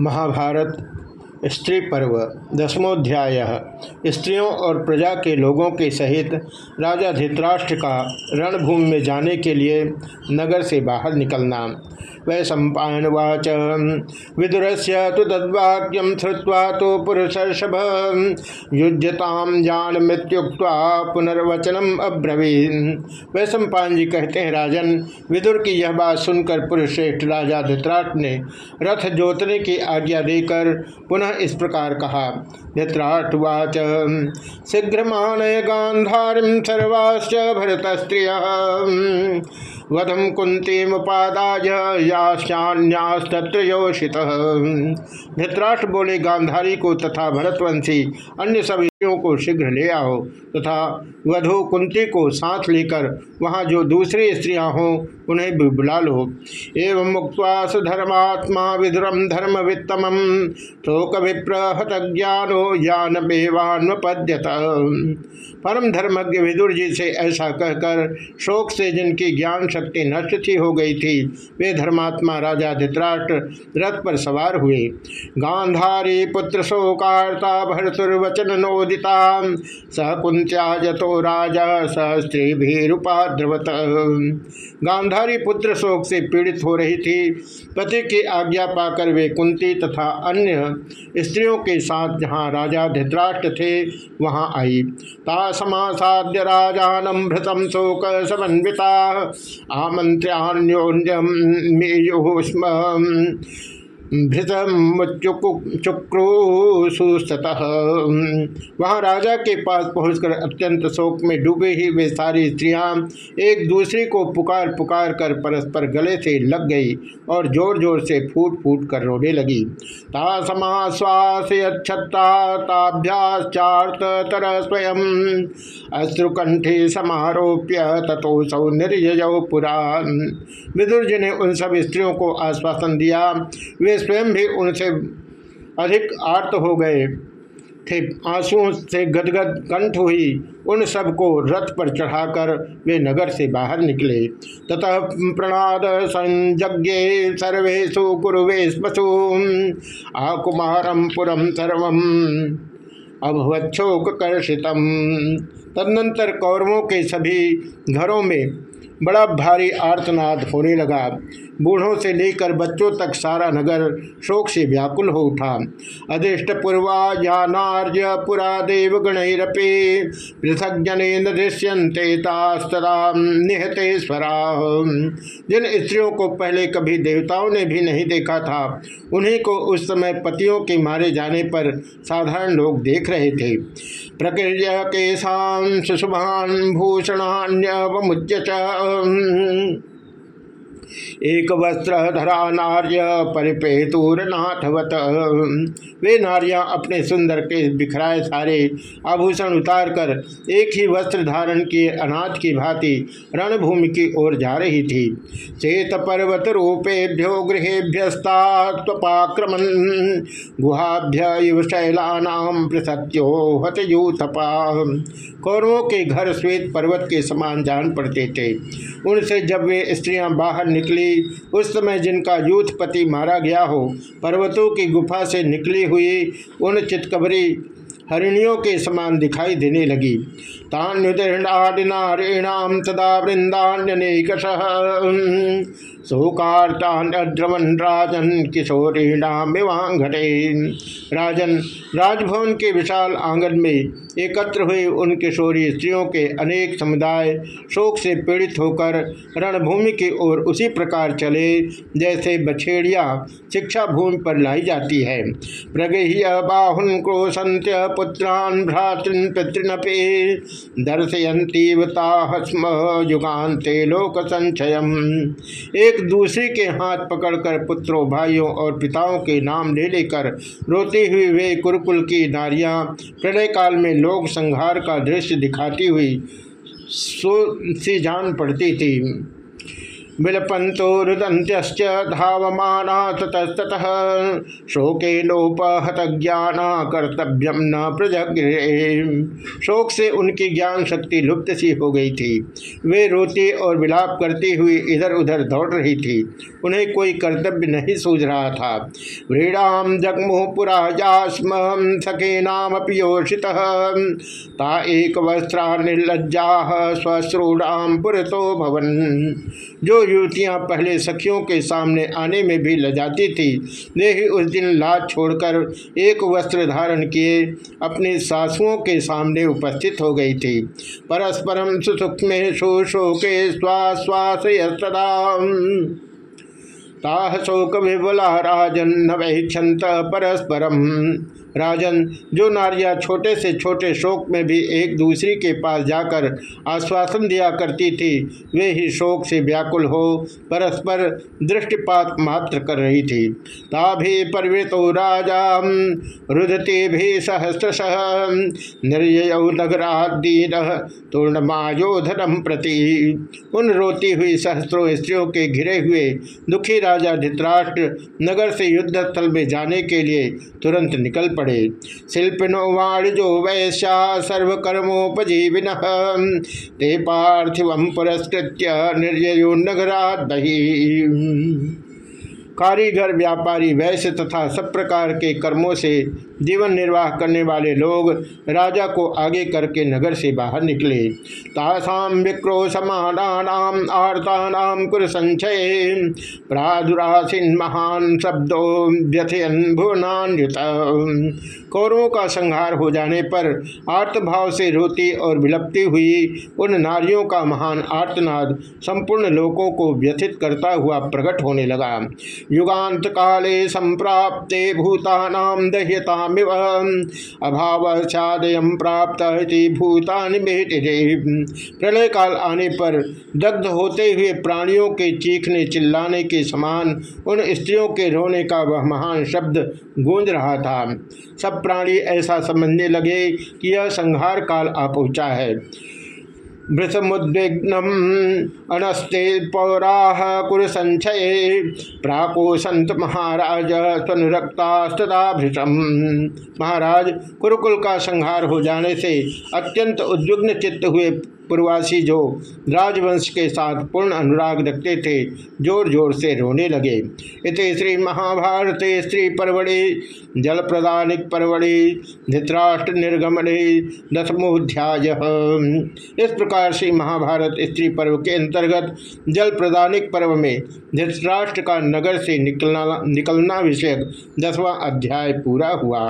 महाभारत स्त्री पर्व, दसमोध्याय। स्त्रियों और प्रजा के लोगों के सहित राजा धृतराष्ट्र का रणभूमि में जाने के लिए नगर से बाहर निकलना। वै सम्पावाच विदुर से तो तद्वाक्यम श्रुवा तो पुरुषर्षभ। युज्यताम जान मृत्युक्ता पुनर्वचनम अब्रवीन। वै सम्पान जी कहते हैं, राजन, विदुर की यह बात सुनकर पुरुषश्रेष्ठ राजा धृतराष्ट्र ने रथ जोतने की आज्ञा देकर पुनः इस प्रकार कहा। धृतराष्ट्रवाच शीघ्र मानय गांधारी सर्वाश्च भरत स्त्रिय वधम कुंती मुपादाय यास्यान्यास्तत्र योषित धृतराष्ट्र बोले, गांधारी को तथा भरतवंशी अन्य सभी को शीघ्र ले आओ तथा वधु कुंती को साथ लेकर वहाँ जो दूसरी स्त्रियाँ हों, उन्हें भी बुला लो। एवं मुक्वास धर्मात्मा विधुरम धर्म वित्तम शोक विप्रहत ज्ञानो ज्ञान बेवान्वपद्यत परम धर्मज्ञ विदुर जी से ऐसा कहकर शोक से जिनकी ज्ञान शक्ति नष्ट थी हो गई थी, वे धर्मात्मा राजा धृतराष्ट्र रथ पर सवार हुए। गांधारी पुत्र शोकार्ता भरतुर्वचन नोदिता सह कुंत्या जतो राजा, सह स्त्री भी रूपाद्रवत गांधारी पुत्र शोक से पीड़ित हो रही थी। पति की आज्ञा पाकर वे कुंती तथा अन्य स्त्रियों के साथ जहाँ राजा धृतराष्ट्र थे, वहाँ आई। ता समासाद्य राजानम भृतम शोक समन्विता आमंत्र्योन्यम चुक्रुसुस्तः वहाँ राजा के पास पहुंचकर अत्यंत शोक में डूबे ही वे सारी स्त्रियाँ एक दूसरे को पुकार पुकार कर परस्पर गले से लग गई और ज़ोर ज़ोर से फूट फूट कर रोने लगी। ता समाश्वासभ्याश्चार्थ स्वयं। अश्रुकंठे समारोप्य तथो सौ निर्जय पुरा विदुर जी ने उन सब स्त्रियों को आश्वासन दिया। वे स्वयं भी उनसे अधिक आर्त हो गए थे। आंसुओं से गदगद कंठ हुई। उन सबको रथ पर चढ़ाकर वे नगर से बाहर निकले। ततः प्रणाद संज्ञे सर्वेशु कुरुवेशु आकुमारम पुरम सर्वम। अभवच्छोक तदनंतर कौरवों के सभी घरों में बड़ा भारी आर्तनाद होने लगा। बूढ़ों से लेकर बच्चों तक सारा नगर शोक से व्याकुल हो उठा। अदृष्ट पूर्वा जानार्य पुरा देव गणरपे पृथक जन दृश्यंते निहते स्वरा। जिन स्त्रियों को पहले कभी देवताओं ने भी नहीं देखा था, उन्हीं को उस समय पतियों के मारे जाने पर साधारण लोग देख रहे थे। प्रकृत्य के शुभान um, एक वस्त्र धरा नार्य परिपेतुरनाथवत वे नारियाँ अपने सुंदर के बिखराए सारे आभूषण उतार कर एक ही वस्त्र धारण किए अनाथ की भांति रणभूमि की ओर जा रही थी। चेत पर्वत रूपेभ्यो गृहेभ्यस्तात्पाक्रमण गुहाभ्य शैलानाम पृथत्यो हतयूथपा कौरवों के घर श्वेत पर्वत के समान जान पड़ते थे। उनसे जब वे स्त्रियाँ बाहर निकली। उस समय जिनका यूथपति मारा गया हो, पर्वतों की गुफा से निकली हुई उन चितकबरी हरिणियों के समान दिखाई देने लगी। तान्युदीर्णाम तदा वृंदान्यनेकश शोकार्तान्यद्रवन राजन किशोरीणाम विवांघटे राजन राजभवन के विशाल आँगन में एकत्र हुए उन किशोरी स्त्रियों के अनेक समुदाय शोक से पीड़ित होकर रणभूमि की ओर उसी प्रकार चले, जैसे बछेड़िया शिक्षा भूमि पर लाई जाती है। बाहुन पुत्रान भ्रातृन पितृनपे दर्शयंतीवता युगान्ते लोक संचय एक दूसरे के हाथ पकड़कर पुत्रों, भाइयों और पिताओं के नाम ले लेकर रोती हुई वे कुरुकुल की नारियाँ प्रलय काल में लोक संहार का दृश्य दिखाती हुई सो सी जान पड़ती थी। विलपंतो रुदंत्यश्च धावमाना ततस्ततः शोके लोपहत ज्ञाना कर्तव्यम न प्रजगृहे शोक से उनकी ज्ञान शक्ति लुप्त सी हो गई थी। वे रोती और विलाप करती हुई इधर उधर दौड़ रही थी। उन्हें कोई कर्तव्य नहीं सूझ रहा था। व्रीड़ाम जगमुह पुरा जास्म सखे नाम पियोषित। ता एक वस्त्रा निर्लज्जा स्वश्रूणाम पुरतो भवन। जो युवतियाँ पहले सखियों के सामने आने में भी लजाती थी। वे ही उस दिन लाज छोड़कर एक वस्त्र धारण किए, अपने सासुओं के सामने उपस्थित हो गई थी। परस्परम सुसुख में शोशोके स्वाश्वास ताह शोक विबला राजन वैक्षत परस्परम। राजन, जो नारियाँ छोटे से छोटे शोक में भी एक दूसरी के पास जाकर आश्वासन दिया करती थी, वे ही शोक से व्याकुल हो, परस्पर दृष्टिपात मात्र कर रही थी। ताभि परवृतो राजा रुदते भी सहस्रश निर्जय नगरादीन तूर्णमायोधनम प्रति। उन रोती हुई सहस्त्रों स्त्रियों के घिरे हुए दुखी राजा धित्राष्ट्र नगर से युद्ध स्थल में जाने के लिए तुरंत निकल पड़े पड़े। शिल्पिनो वाणिजो वैश्या सर्वकर्मोपजीविन। ते पार्थिव पुरस्कृत निर्जयो नगरा बही कारीगर, व्यापारी, वैश्य तथा सब प्रकार के कर्मों से जीवन निर्वाह करने वाले लोग राजा को आगे करके नगर से बाहर निकले। तासाम विक्रोशमानाम आर्तानाम कुर संचय प्रादुरासीन महान शब्दों व्यथयन भुवनान्युत। कौरवों का संहार हो जाने पर आर्तभाव से रोती और विलपती हुई उन नारियों का महान आर्तनाद संपूर्ण लोकों को व्यथित करता हुआ प्रकट होने लगा। युगांत काले संप्राप्ते भूतानाम दह्यता अभाव छादय प्राप्त भूतान प्रलय काल आने पर दग्ध होते हुए प्राणियों के चीखने चिल्लाने के समान उन स्त्रियों के रोने का वह महान शब्द गूंज रहा था। सब प्राणी ऐसा समझने लगे कि यह संहार काल आ पहुँचा है। भृतमुद्विग्नम अनस्ते पौराह कुर संचय प्राको संत महाराज स्वनुरक्तास्तदाभृतम। महाराज, कुरुकुल का संहार हो जाने से अत्यंत उद्विग्न चित्त हुए पूर्वासी जो राजवंश के साथ पूर्ण अनुराग रखते थे ज़ोर ज़ोर से रोने लगे। इत श्री महाभारत स्त्री परवड़े जल प्रदानिक परवड़े धृतराष्ट्र निर्गमने दसमोध्याय इस से महाभारत स्त्री पर्व के अंतर्गत जल प्रदानिक पर्व में धृतराष्ट्र का नगर से निकलना निकलना विषयक दसवां अध्याय पूरा हुआ।